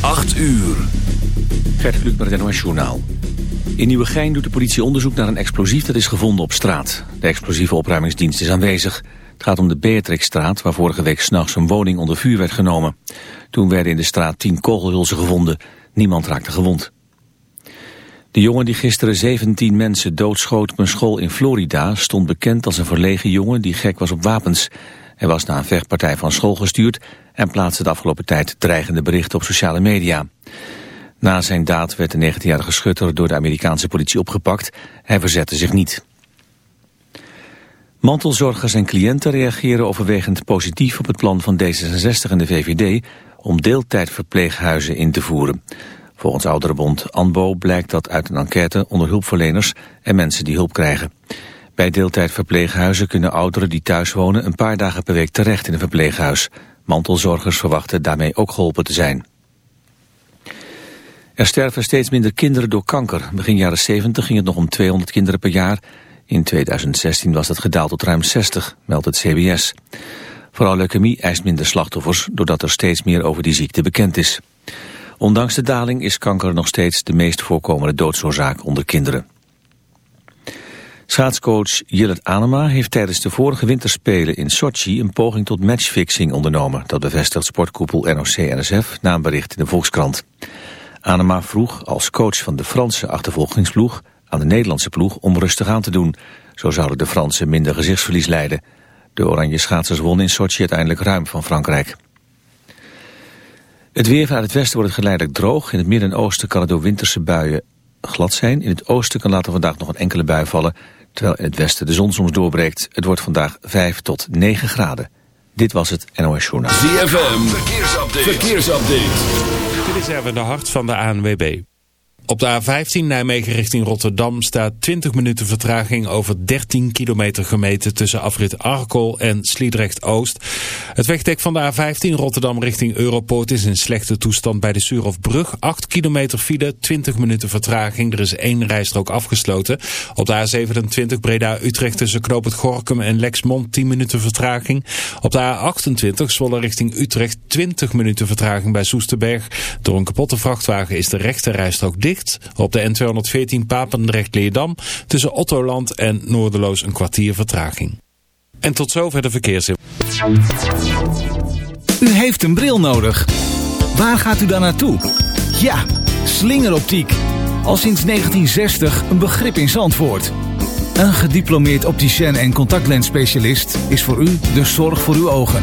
8 uur. Gert met het NOS Journaal. In Nieuwegein doet de politie onderzoek naar een explosief dat is gevonden op straat. De explosieve opruimingsdienst is aanwezig. Het gaat om de Beatrixstraat, waar vorige week s'nachts een woning onder vuur werd genomen. Toen werden in de straat tien kogelhulzen gevonden. Niemand raakte gewond. De jongen die gisteren 17 mensen doodschoot op een school in Florida... stond bekend als een verlegen jongen die gek was op wapens. Hij was na een vechtpartij van school gestuurd... en plaatste de afgelopen tijd dreigende berichten op sociale media. Na zijn daad werd de 19-jarige schutter door de Amerikaanse politie opgepakt. Hij verzette zich niet. Mantelzorgers en cliënten reageren overwegend positief op het plan van D66 en de VVD om deeltijdverpleeghuizen in te voeren. Volgens Ouderenbond ANBO blijkt dat uit een enquête onder hulpverleners en mensen die hulp krijgen. Bij deeltijdverpleeghuizen kunnen ouderen die thuis wonen een paar dagen per week terecht in een verpleeghuis. Mantelzorgers verwachten daarmee ook geholpen te zijn. Er sterven steeds minder kinderen door kanker. Begin jaren 70 ging het nog om 200 kinderen per jaar. In 2016 was dat gedaald tot ruim 60, meldt het CBS. Vooral leukemie eist minder slachtoffers... doordat er steeds meer over die ziekte bekend is. Ondanks de daling is kanker nog steeds de meest voorkomende doodsoorzaak onder kinderen. Schaatscoach Jillet Anema heeft tijdens de vorige winterspelen in Sochi een poging tot matchfixing ondernomen. Dat bevestigt sportkoepel NOC-NSF na een bericht in de Volkskrant. Anema vroeg als coach van de Franse achtervolgingsploeg aan de Nederlandse ploeg om rustig aan te doen. Zo zouden de Fransen minder gezichtsverlies leiden. De oranje schaatsers wonnen in Sochi uiteindelijk ruim van Frankrijk. Het weer vanuit het westen wordt geleidelijk droog. In het midden en oosten kan het door winterse buien glad zijn. In het oosten kan later vandaag nog een enkele bui vallen. Terwijl in het westen de zon soms doorbreekt. Het wordt vandaag 5 tot 9 graden. Dit was het NOS Journaal. ZFM, verkeersupdate. verkeersupdate. Dit is even de hart van de ANWB. Op de A15 Nijmegen richting Rotterdam staat 20 minuten vertraging over 13 kilometer gemeten tussen afrit Arkel en Sliedrecht-Oost. Het wegdek van de A15 Rotterdam richting Europoort is in slechte toestand bij de Suurhofbrug. 8 kilometer file, 20 minuten vertraging. Er is één rijstrook afgesloten. Op de A27 Breda-Utrecht tussen Knoop het Gorkum en Lexmond 10 minuten vertraging. Op de A28 Zwolle richting Utrecht 20 minuten vertraging bij Soesterberg. Door een kapotte vrachtwagen is de rechte rijstrook dicht. Op de N214 Papendrecht-Leerdam tussen Ottoland en Noorderloos een kwartier vertraging. En tot zover de verkeersin. U heeft een bril nodig. Waar gaat u dan naartoe? Ja, slingeroptiek. Al sinds 1960 een begrip in Zandvoort. Een gediplomeerd opticien en contactlensspecialist is voor u de zorg voor uw ogen.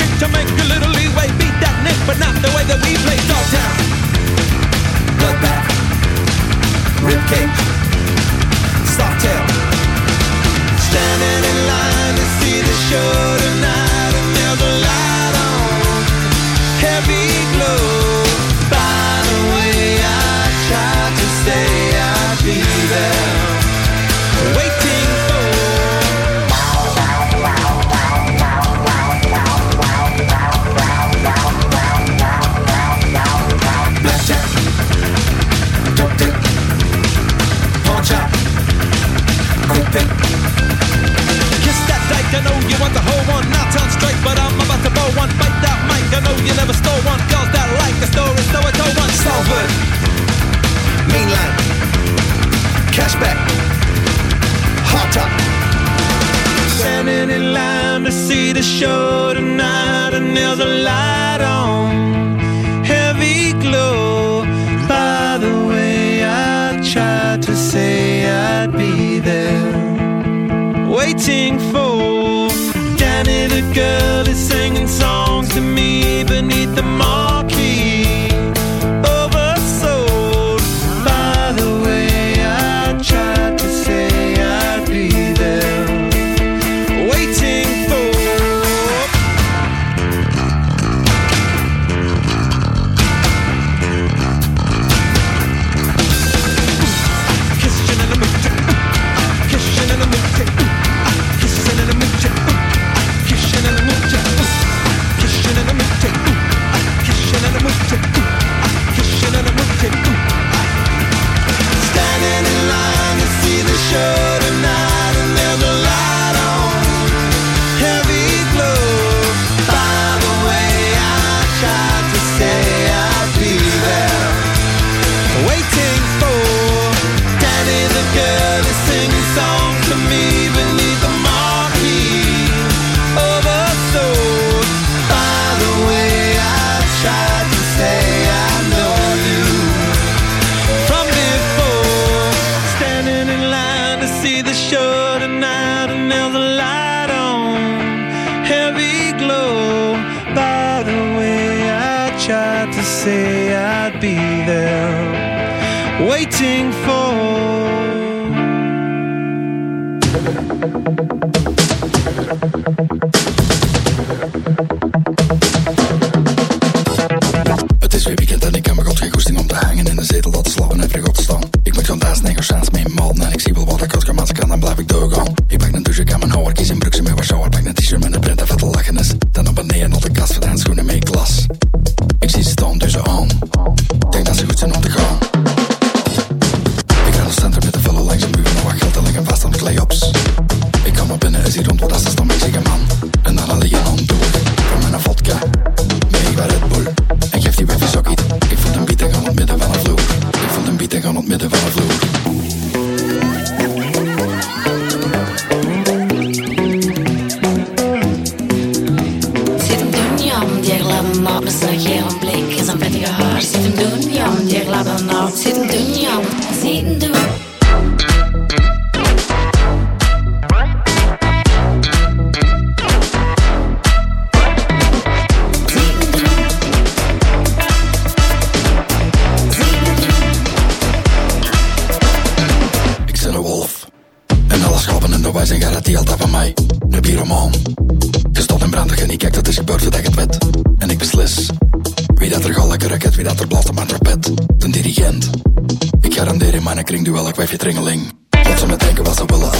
chick to make a little leeway. Beat that nick, but not the way that we play. Dogtown, bloodbath, ribcage, sawtail. Standing in line to see the show. say I'd be there waiting for Doesn't will I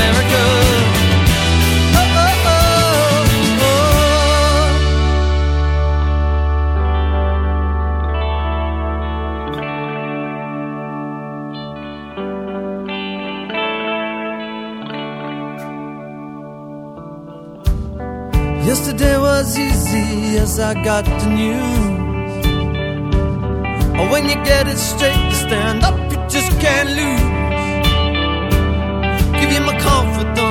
Once I got the news. When you get it straight to stand up, you just can't lose. Give you my confidence.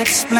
explain.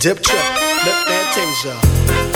Dip Trip, Lip Fantasia.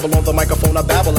travel on the microphone, I babble